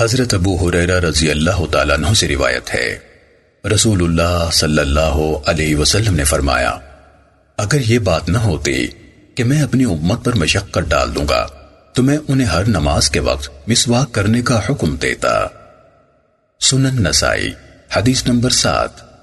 حضرت ابو حریرہ رضی اللہ تعالیٰ عنہ سے روایت ہے۔ رسول اللہ صلی اللہ علیہ وسلم نے فرمایا، اگر یہ بات نہ ہوتی کہ میں اپنی امت پر مشقت ڈال دوں گا، تو میں انہیں ہر نماز کے وقت مسواک کرنے کا حکم دیتا۔ سنن نسائی، حدیث نمبر سات۔